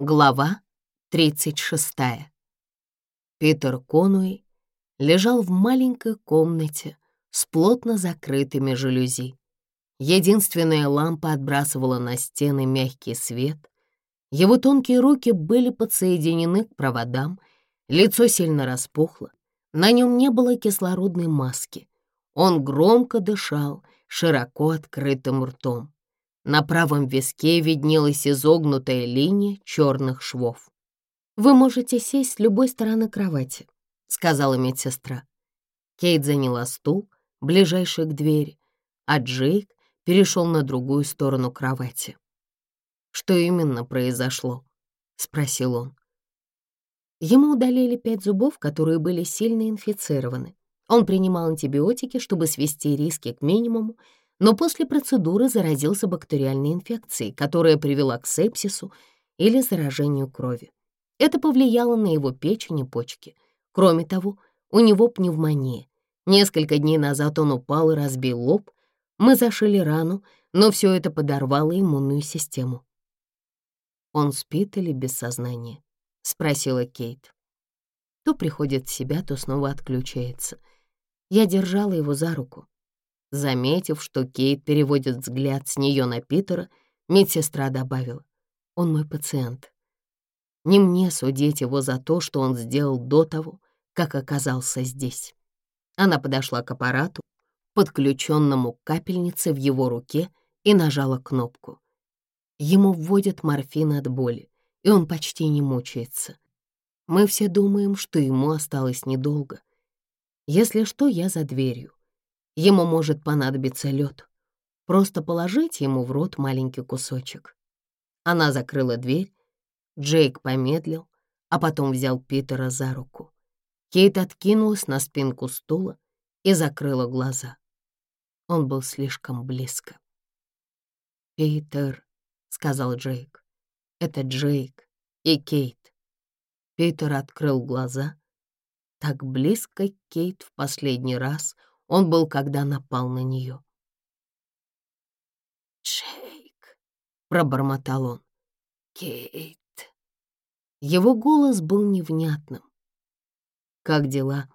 Глава 36. Питер Конуэй лежал в маленькой комнате с плотно закрытыми жалюзи. Единственная лампа отбрасывала на стены мягкий свет. Его тонкие руки были подсоединены к проводам, лицо сильно распухло, на нем не было кислородной маски. Он громко дышал широко открытым ртом. На правом виске виднелась изогнутая линия черных швов. «Вы можете сесть с любой стороны кровати», — сказала медсестра. Кейт заняла стул, ближайший к двери, а Джейк перешел на другую сторону кровати. «Что именно произошло?» — спросил он. Ему удалили пять зубов, которые были сильно инфицированы. Он принимал антибиотики, чтобы свести риски к минимуму, но после процедуры заразился бактериальной инфекцией, которая привела к сепсису или заражению крови. Это повлияло на его печень и почки. Кроме того, у него пневмония. Несколько дней назад он упал и разбил лоб. Мы зашили рану, но все это подорвало иммунную систему. «Он спит или без сознания?» — спросила Кейт. То приходит в себя, то снова отключается. Я держала его за руку. Заметив, что Кейт переводит взгляд с нее на Питера, медсестра добавила, «Он мой пациент. Не мне судить его за то, что он сделал до того, как оказался здесь». Она подошла к аппарату, подключенному к капельнице в его руке, и нажала кнопку. Ему вводят морфин от боли, и он почти не мучается. Мы все думаем, что ему осталось недолго. Если что, я за дверью. Ему может понадобиться лед. Просто положить ему в рот маленький кусочек. Она закрыла дверь. Джейк помедлил, а потом взял Питера за руку. Кейт откинулась на спинку стула и закрыла глаза. Он был слишком близко. «Питер», — сказал Джейк. «Это Джейк и Кейт». Питер открыл глаза. Так близко Кейт в последний раз — он был, когда напал на нее. «Джейк», — пробормотал он, — «Кейт». Его голос был невнятным. «Как дела?»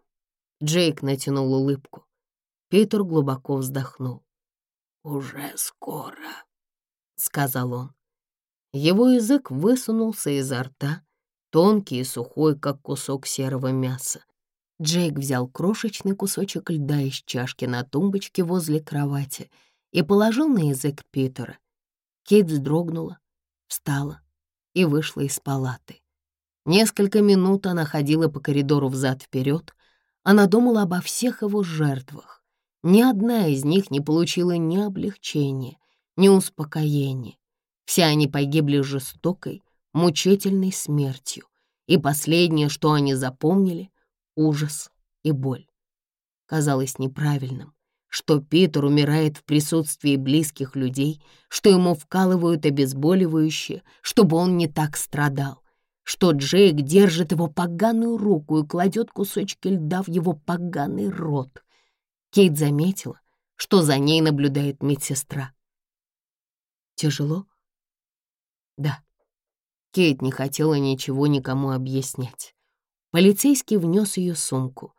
Джейк натянул улыбку. Питер глубоко вздохнул. «Уже скоро», — сказал он. Его язык высунулся изо рта, тонкий и сухой, как кусок серого мяса. Джейк взял крошечный кусочек льда из чашки на тумбочке возле кровати и положил на язык Питера. Кейт вздрогнула, встала и вышла из палаты. Несколько минут она ходила по коридору взад вперед. Она думала обо всех его жертвах. Ни одна из них не получила ни облегчения, ни успокоения. Все они погибли жестокой, мучительной смертью. И последнее, что они запомнили — ужас и боль. Казалось неправильным, что Питер умирает в присутствии близких людей, что ему вкалывают обезболивающие, чтобы он не так страдал, что Джейк держит его поганую руку и кладет кусочки льда в его поганый рот. Кейт заметила, что за ней наблюдает медсестра. «Тяжело?» «Да». Кейт не хотела ничего никому объяснять. Полицейский внес ее сумку.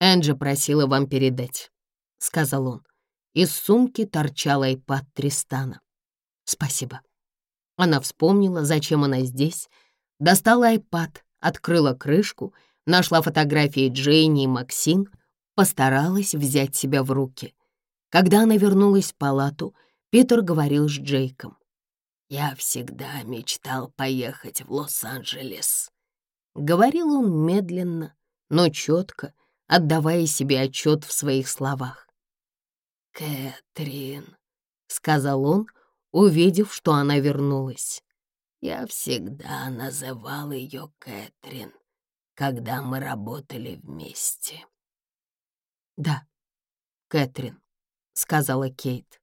«Энджи просила вам передать», — сказал он. Из сумки торчал айпад Тристана. «Спасибо». Она вспомнила, зачем она здесь, достала айпад, открыла крышку, нашла фотографии Джейни и Максин, постаралась взять себя в руки. Когда она вернулась в палату, Питер говорил с Джейком. «Я всегда мечтал поехать в Лос-Анджелес», Говорил он медленно, но четко, отдавая себе отчет в своих словах. «Кэтрин», — сказал он, увидев, что она вернулась. «Я всегда называл ее Кэтрин, когда мы работали вместе». «Да, Кэтрин», — сказала Кейт.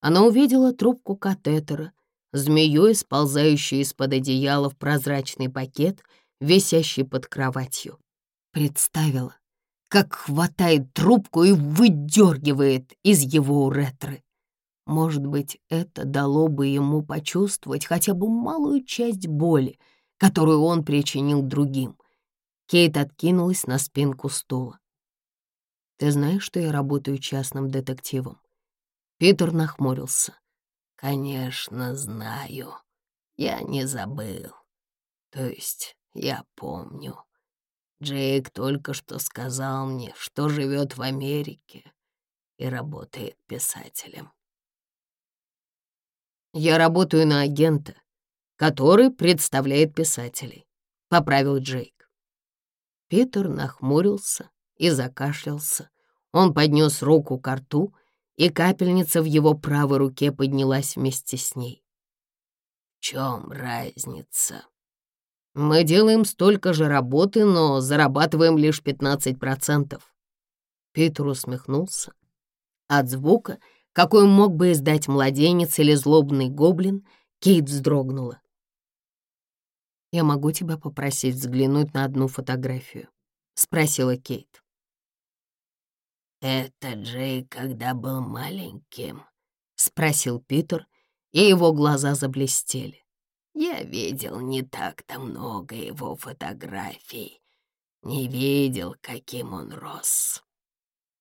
Она увидела трубку катетера, змеей, сползающей из-под одеяла в прозрачный пакет — висящий под кроватью. Представила, как хватает трубку и выдергивает из его уретры. Может быть, это дало бы ему почувствовать хотя бы малую часть боли, которую он причинил другим. Кейт откинулась на спинку стула. «Ты знаешь, что я работаю частным детективом?» Питер нахмурился. «Конечно, знаю. Я не забыл. То есть я помню. Джейк только что сказал мне, что живет в Америке и работает писателем. Я работаю на агента, который представляет писателей, — поправил Джейк. Питер нахмурился и закашлялся. Он поднес руку к рту, и капельница в его правой руке поднялась вместе с ней. «В чем разница?» Мы делаем столько же работы, но зарабатываем лишь 15%. Питер усмехнулся. От звука, какой мог бы издать младенец или злобный гоблин, Кейт вздрогнула. «Я могу тебя попросить взглянуть на одну фотографию?» — спросила Кейт. «Это Джей, когда был маленьким?» — спросил Питер, и его глаза заблестели. Я видел не так-то много его фотографий. Не видел, каким он рос.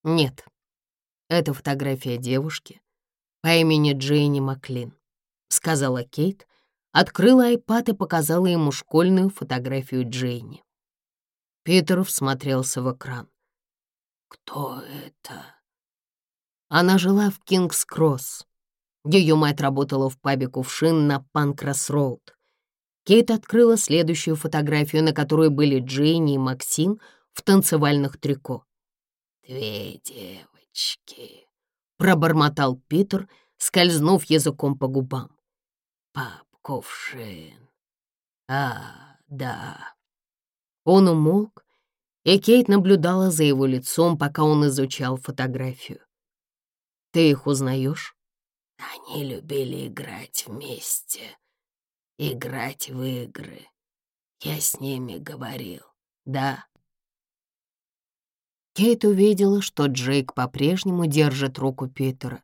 Нет, это фотография девушки по имени Джейни Маклин, сказала Кейт, открыла айпад и показала ему школьную фотографию Джейни. Питер всмотрелся в экран. «Кто это?» Она жила в Кингс-Кросс, ее мать работала в пабе «Кувшин» на Панкрас-Роуд. Кейт открыла следующую фотографию, на которой были Джейни и Максим в танцевальных трико. «Две девочки», — пробормотал Питер, скользнув языком по губам. «Пап Кувшин. А, да». Он умолк, и Кейт наблюдала за его лицом, пока он изучал фотографию. «Ты их узнаешь?» Они любили играть вместе, играть в игры. Я с ними говорил, да. Кейт увидела, что Джейк по-прежнему держит руку Питера.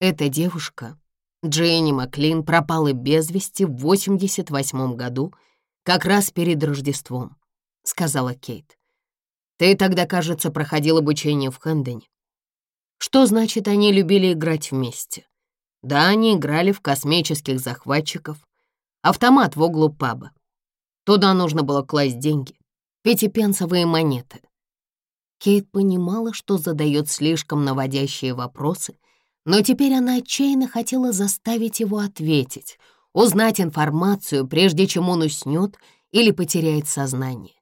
Эта девушка, Джейни Маклин, пропала без вести в 88 году, как раз перед Рождеством, — сказала Кейт. Ты тогда, кажется, проходил обучение в Хэндоне. Что значит, они любили играть вместе? Да, они играли в космических захватчиков. Автомат в углу паба. Туда нужно было класть деньги. Пятипенсовые монеты. Кейт понимала, что задает слишком наводящие вопросы, но теперь она отчаянно хотела заставить его ответить, узнать информацию, прежде чем он уснет или потеряет сознание.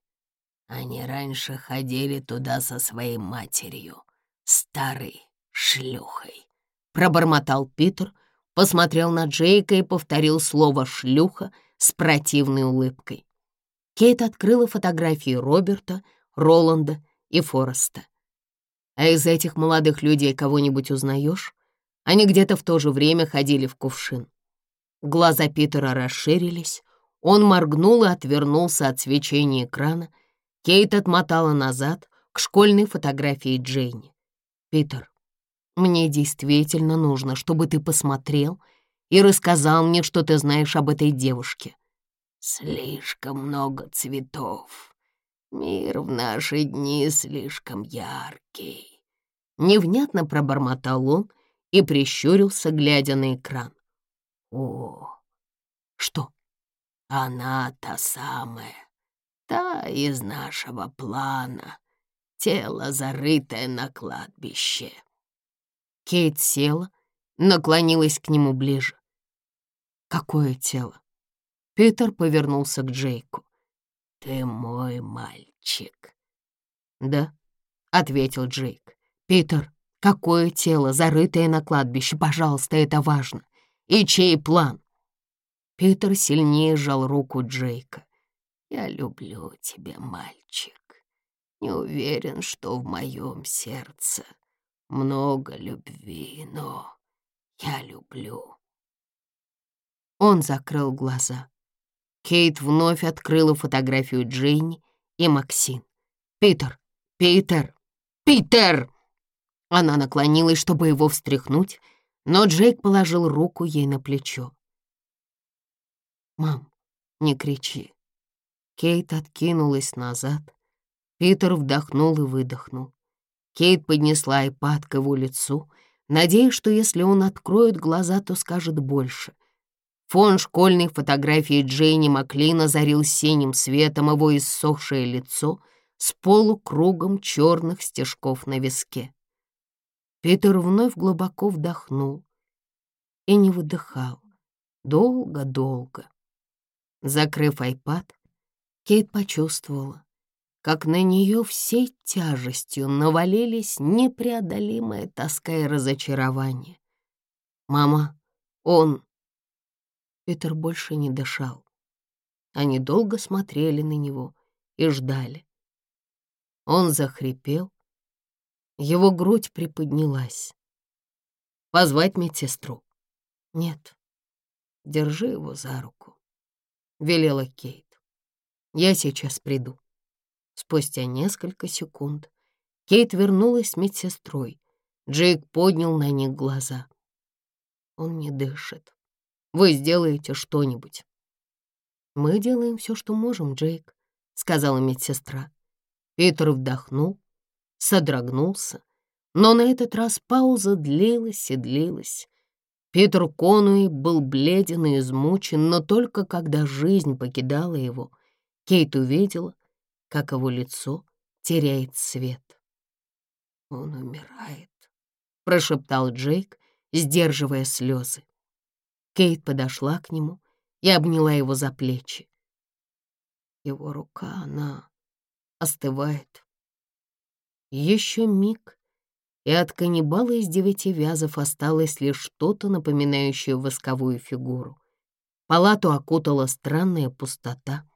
Они раньше ходили туда со своей матерью, старой шлюхой», — пробормотал Питер, посмотрел на Джейка и повторил слово «шлюха» с противной улыбкой. Кейт открыла фотографии Роберта, Роланда и Фореста. «А из этих молодых людей кого-нибудь узнаешь? Они где-то в то же время ходили в кувшин». Глаза Питера расширились, он моргнул и отвернулся от свечения экрана. Кейт отмотала назад к школьной фотографии Джейни. «Питер, мне действительно нужно, чтобы ты посмотрел и рассказал мне, что ты знаешь об этой девушке. Слишком много цветов. Мир в наши дни слишком яркий. Невнятно пробормотал он и прищурился, глядя на экран. О, что? Она та самая, та из нашего плана, тело, зарытое на кладбище. Кейт села, наклонилась к нему ближе. «Какое тело?» Питер повернулся к Джейку. «Ты мой мальчик». «Да», — ответил Джейк. «Питер, какое тело, зарытое на кладбище? Пожалуйста, это важно. И чей план?» Питер сильнее сжал руку Джейка. «Я люблю тебя, мальчик. Не уверен, что в моем сердце много любви, но я люблю. Он закрыл глаза. Кейт вновь открыла фотографию Джейни и Максин. «Питер! Питер! Питер!» Она наклонилась, чтобы его встряхнуть, но Джейк положил руку ей на плечо. «Мам, не кричи». Кейт откинулась назад. Питер вдохнул и выдохнул. Кейт поднесла айпад к его лицу, надеясь, что если он откроет глаза, то скажет больше. Фон школьной фотографии Джейни Маклина зарил синим светом его иссохшее лицо с полукругом черных стежков на виске. Питер вновь глубоко вдохнул и не выдыхал. Долго-долго. Закрыв айпад, Кейт почувствовала, как на нее всей тяжестью навалились непреодолимая тоска и разочарование. «Мама, он...» Питер больше не дышал. Они долго смотрели на него и ждали. Он захрипел, его грудь приподнялась. «Позвать медсестру?» «Нет, держи его за руку», — велела Кейт. «Я сейчас приду». Спустя несколько секунд Кейт вернулась с медсестрой. Джейк поднял на них глаза. «Он не дышит. Вы сделаете что-нибудь». «Мы делаем все, что можем, Джейк», — сказала медсестра. Питер вдохнул, содрогнулся, но на этот раз пауза длилась и длилась. Питер Конуи был бледен и измучен, но только когда жизнь покидала его, Кейт увидела, как его лицо теряет цвет. «Он умирает», — прошептал Джейк, сдерживая слезы. Кейт подошла к нему и обняла его за плечи. Его рука, она остывает. Еще миг, и от каннибала из девяти вязов осталось лишь что-то, напоминающее восковую фигуру. Палату окутала странная пустота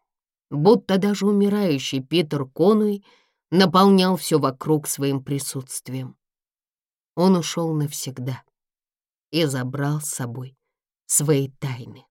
будто даже умирающий Питер Конуй наполнял все вокруг своим присутствием. Он ушел навсегда и забрал с собой свои тайны.